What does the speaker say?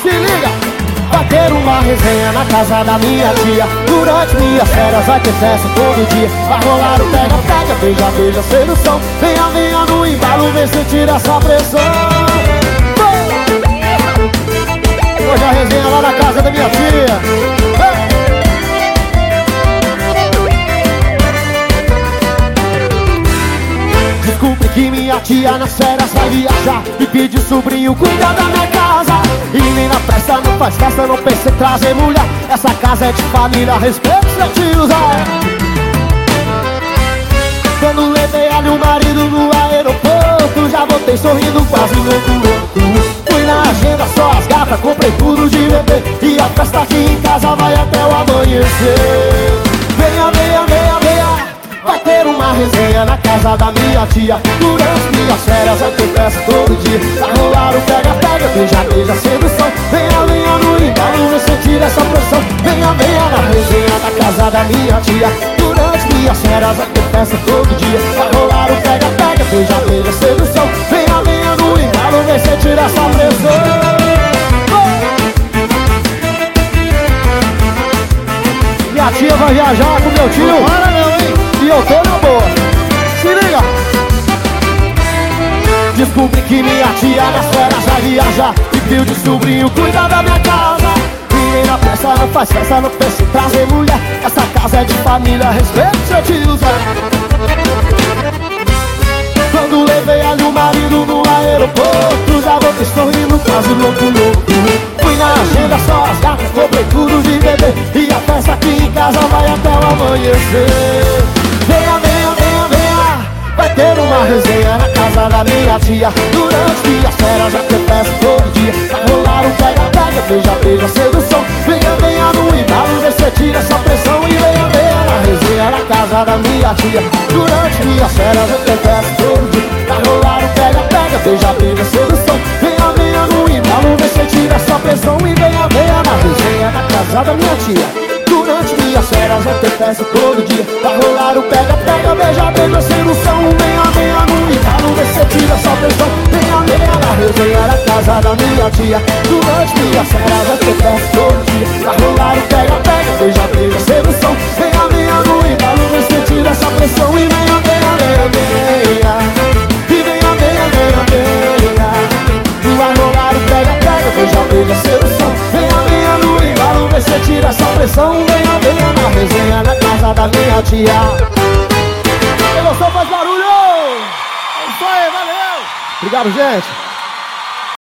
Se liga! Vai ter uma resenha na casa da minha tia. Durante minhas férias vai ter festa todo dia. Vai rolar o pega-pega, beija-beija, sedução Venha, venha no embalo, vem sentir essa pressão. Hoje a resenha lá na casa da minha tia Desculpe que minha tia nas férias vai viajar. E pediu sobrinho cuidar da minha casa. E nem na festa não faz festa, não pense em trazer mulher. Essa casa é de família, respeito seu tio Zé Quando levei ali o marido no aeroporto Já voltei sorrindo quase louco, louco Fui na agenda só as gatas, comprei tudo de bebê. E a festa aqui em casa vai até o amanhecer Uma resenha na casa da minha tia. Durante minhas férias ter festa todo dia Vai rolar o pega-pega, beija-beija, sedução Venha, venha no embalo, vem sentir essa pressão Venha, venha na resenha na casa da minha tia. Durante minhas férias ter festa todo dia Vai rolar o pega-pega, beija-beija, sedução Venha, venha no embalo, vem sentir essa pressão Minha tia vai viajar com meu tio. Para não, hein? e eu tô Descobri que minha tia nas férias vai viajar. E viu de sobrinho cuidar da minha casa. Na festa não faz festa, não pensa em trazer mulher Essa casa é de família, respeito seu tio Zé. Quando levei ali o marido no aeroporto Já voltei sorrindo, quase louco, louco. Fui na agenda, só as gatas, comprei tudo de bebê. E a festa aqui em casa vai até o amanhecer. Venha, venha, venha, venha. Vai ter uma resenha na casa da minha tia Durante minhas férias ter festa todo dia. Vai rolar um pega-pega, beija-beija, sedução Venha, venha no embalo, vê se tira essa pressão E venha, venha na resenha na casa da minha tia. Durante minhas férias ter festa todo dia. Vai rolar um pega-pega, beija-beija, sedução Venha, venha no embalo, vê se tira essa pressão E venha, venha na resenha na casa da minha tia. Durante minhas férias vai ter festa todo dia. Vai rolar o pega-pega, beija-beija, sedução minhas férias vai ter festa todo dia Vai rolar o pega-pega, beija-beija, sedução. Venha, venha no embalo, vê se tira essa pressão. E venha, venha, venha, venha E venha, venha, venha, venha Vai rolar o pega-pega, beija-beija, sedução. Venha, venha no embalo, vê se tira essa pressão. Venha, venha na resenha na casa da minha tia. Gostou faz barulho! É isso aí, valeu! Obrigado, gente!